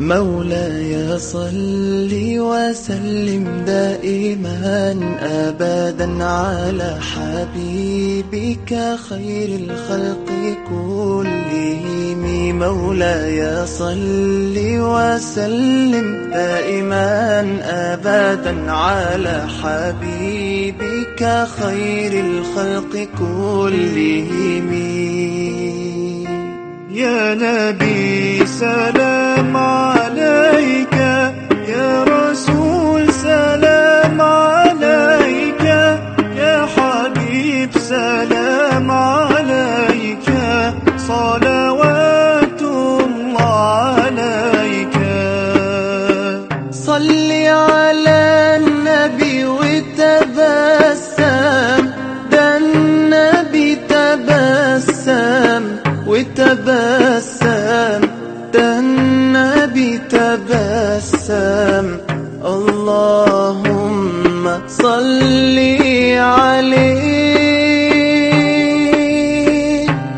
مولاي صل وسلم دائما ابدا على حبيبك خير الخلق كلهم. مولاي صل وسلم دائما ابدا على حبيبك خير الخلق كلهم. يا نبي سلام. عليك يا رسول سلام عليك يا حبيب سلام عليك. صلوات الله عليك. صل على النبي وتبسم تبسم اللهم صل عليه.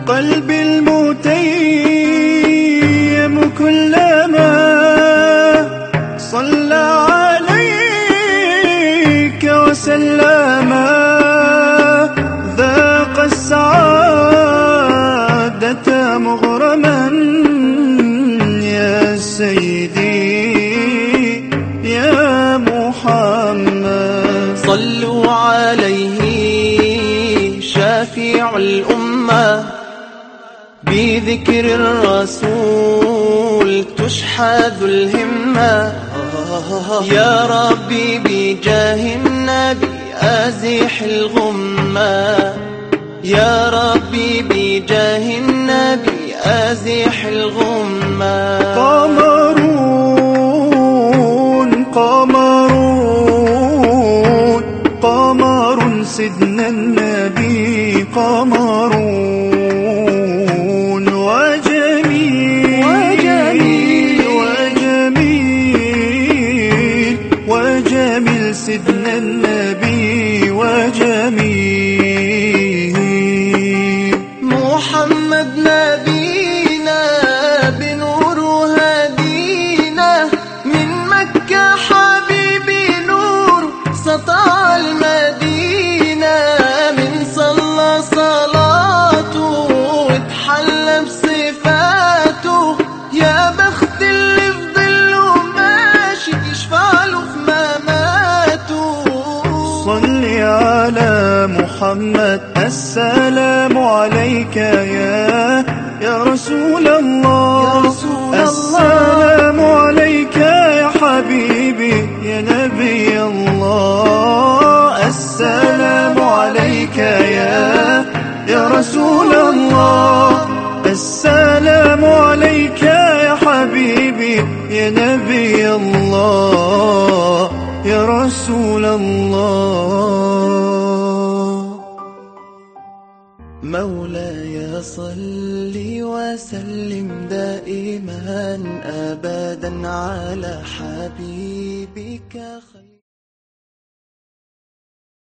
قلبي المتيم كلما صلى عليك وسلم. الأمة بذكر الرسول تشحذ الهمة. يا ربي بجاه النبي أزح الغمة. يا ربي بجاه النبي أزح الغمة. قمرون قمرون قمر سيدنا النبي وجميل وجميل. وجميل وجميل سيدنا النبي على محمد السلام عليك يا يا رسول الله. يا رسول الله. السلام عليك يا حبيبي يا نبي الله. السلام عليك يا يا رسول الله. السلام عليك يا حبيبي يا نبي الله. رسول الله. مولاي صل وسلم دائما ابدا على حبيبك خير